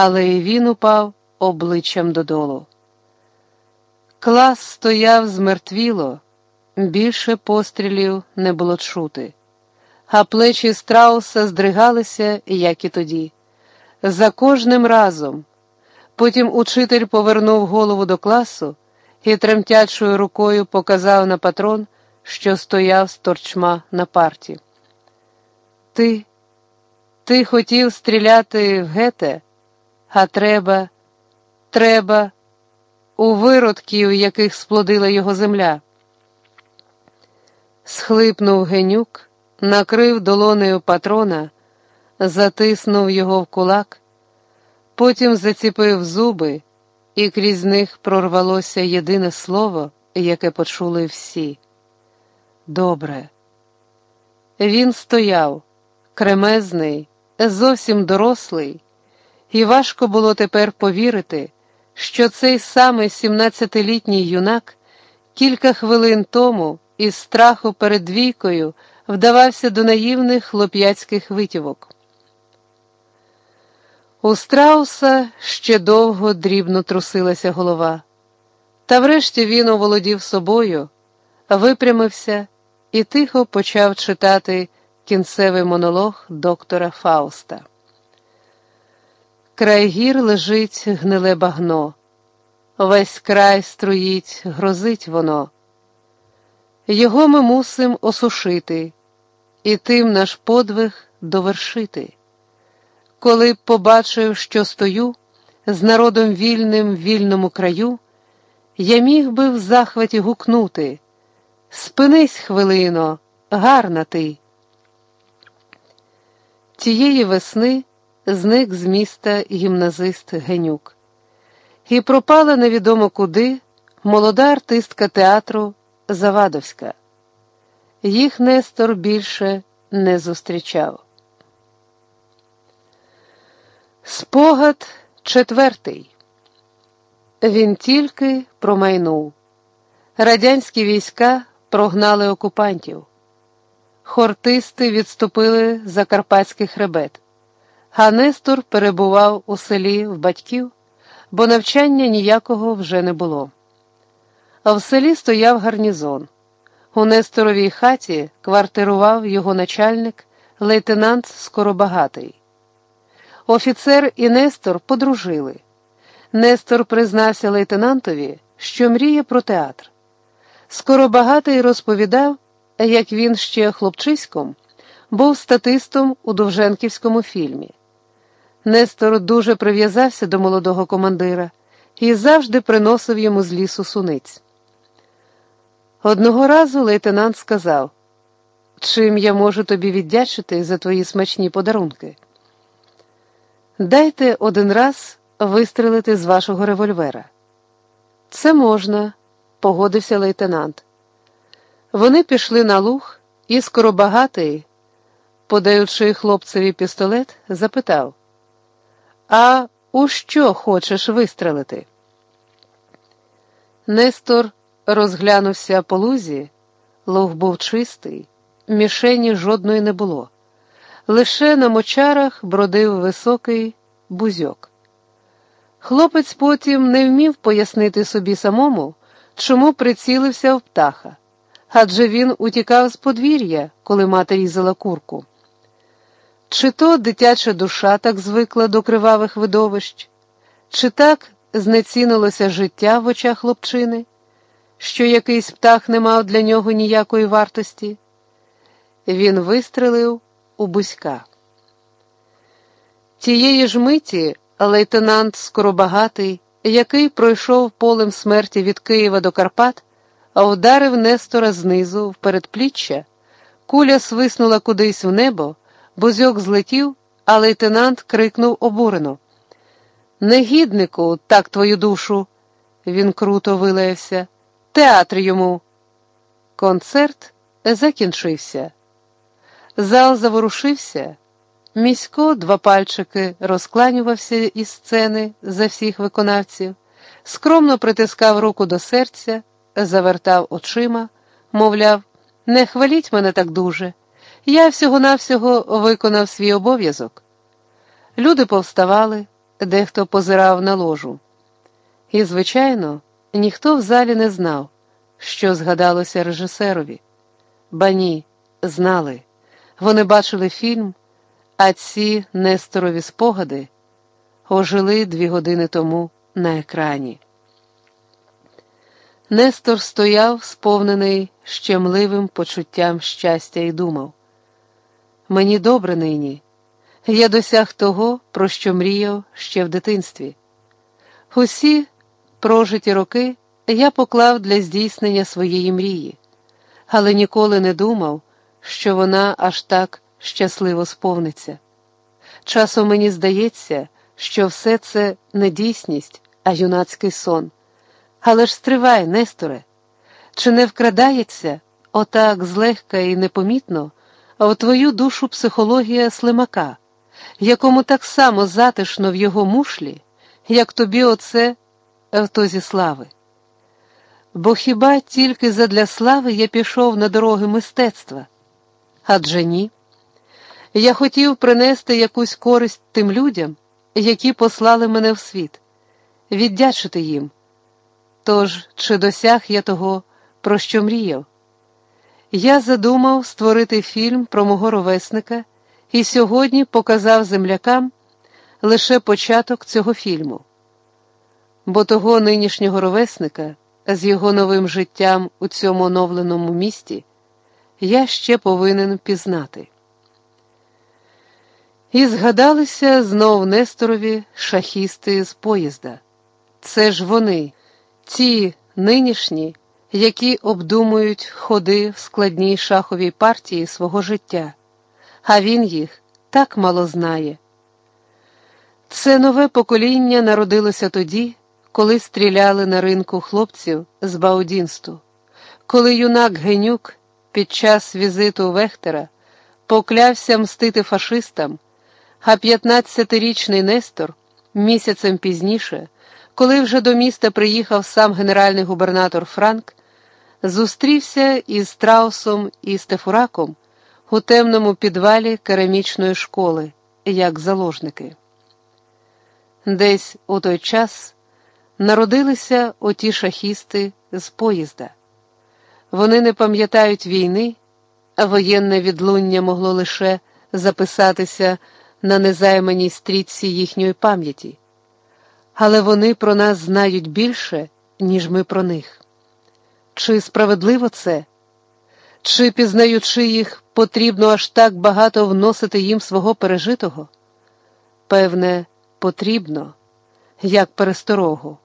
але і він упав обличчям додолу. Клас стояв змертвіло, більше пострілів не було чути, а плечі страуса здригалися, як і тоді. За кожним разом. Потім учитель повернув голову до класу і тремтячою рукою показав на патрон, що стояв з торчма на парті. Ти, ти хотів стріляти в гете, а треба, треба у виродків, яких сплодила його земля. Схлипнув генюк, накрив долонею патрона, затиснув його в кулак, потім заціпив зуби, і крізь них прорвалося єдине слово, яке почули всі. Добре. Він стояв, кремезний, зовсім дорослий, і важко було тепер повірити що цей самий сімнадцятилітній юнак кілька хвилин тому із страху перед двійкою вдавався до наївних хлоп'яцьких витівок. У страуса ще довго дрібно трусилася голова, та врешті він оволодів собою, випрямився і тихо почав читати кінцевий монолог доктора Фауста. Край гір лежить гниле багно, весь край струїть, грозить воно. Його ми мусим осушити, і тим наш подвиг довершити. Коли б побачив, що стою з народом вільним в вільному краю, я міг би в захваті гукнути Спинись, хвилино, гарна ти. Тієї весни зник з міста гімназист Генюк. І пропала невідомо куди молода артистка театру Завадовська. Їх Нестор більше не зустрічав. Спогад четвертий. Він тільки промайнув. Радянські війська прогнали окупантів. Хортисти відступили за Карпатський хребет. А Нестор перебував у селі в батьків, бо навчання ніякого вже не було. А в селі стояв гарнізон. У Несторовій хаті квартирував його начальник, лейтенант Скоробагатий. Офіцер і Нестор подружили. Нестор признався лейтенантові, що мріє про театр. Скоробагатий розповідав, як він ще хлопчиськом був статистом у Довженківському фільмі. Нестор дуже прив'язався до молодого командира і завжди приносив йому з лісу суниць. Одного разу лейтенант сказав, чим я можу тобі віддячити за твої смачні подарунки. Дайте один раз вистрелити з вашого револьвера. Це можна, погодився лейтенант. Вони пішли на луг, і скоробагатий, подаючи хлопцеві пістолет, запитав а у що хочеш вистрелити? Нестор розглянувся по лузі, луг був чистий, мішені жодної не було. Лише на мочарах бродив високий бузьок. Хлопець потім не вмів пояснити собі самому, чому прицілився в птаха, адже він утікав з подвір'я, коли мати різала курку. Чи то дитяча душа так звикла до кривавих видовищ, чи так знецінилося життя в очах хлопчини, що якийсь птах не мав для нього ніякої вартості? Він вистрелив у бузька. Тієї ж миті лейтенант Скоробагатий, який пройшов полем смерті від Києва до Карпат, а вдарив Нестора знизу в передпліччя, куля свиснула кудись в небо. Бузьок злетів, а лейтенант крикнув обурено. Негіднику, так твою душу. Він круто вилаявся. Театр йому. Концерт закінчився. Зал заворушився. Місько два пальчики розкланювався із сцени за всіх виконавців, скромно притискав руку до серця, завертав очима, мовляв, не хваліть мене так дуже. Я всього-навсього виконав свій обов'язок. Люди повставали, дехто позирав на ложу. І, звичайно, ніхто в залі не знав, що згадалося режисерові. Ба ні, знали. Вони бачили фільм, а ці несторові спогади ожили дві години тому на екрані. Нестор стояв, сповнений щемливим почуттям щастя, і думав: мені добре нині, я досяг того, про що мріяв ще в дитинстві. Усі прожиті роки я поклав для здійснення своєї мрії, але ніколи не думав, що вона аж так щасливо сповниться. Часом мені здається, що все це не дійсність, а юнацький сон. Але ж стривай, Несторе, чи не вкрадається отак злегка і непомітно в твою душу психологія слимака, якому так само затишно в його мушлі, як тобі оце в тозі слави? Бо хіба тільки задля слави я пішов на дороги мистецтва? Адже ні. Я хотів принести якусь користь тим людям, які послали мене в світ, віддячити їм. Тож, чи досяг я того, про що мріяв? Я задумав створити фільм про мого ровесника і сьогодні показав землякам лише початок цього фільму. Бо того нинішнього ровесника з його новим життям у цьому оновленому місті я ще повинен пізнати. І згадалися знов Несторові шахісти з поїзда. Це ж вони. Ті нинішні, які обдумують ходи в складній шаховій партії свого життя, а він їх так мало знає. Це нове покоління народилося тоді, коли стріляли на ринку хлопців з Баудінсту, коли юнак Генюк під час візиту Вехтера поклявся мстити фашистам, а 15-річний Нестор місяцем пізніше коли вже до міста приїхав сам генеральний губернатор Франк, зустрівся із страусом і Стефураком у темному підвалі керамічної школи, як заложники. Десь у той час народилися оті шахісти з поїзда. Вони не пам'ятають війни, а воєнне відлуння могло лише записатися на незайманій стрічці їхньої пам'яті але вони про нас знають більше, ніж ми про них. Чи справедливо це? Чи, пізнаючи їх, потрібно аж так багато вносити їм свого пережитого? Певне, потрібно, як пересторогу.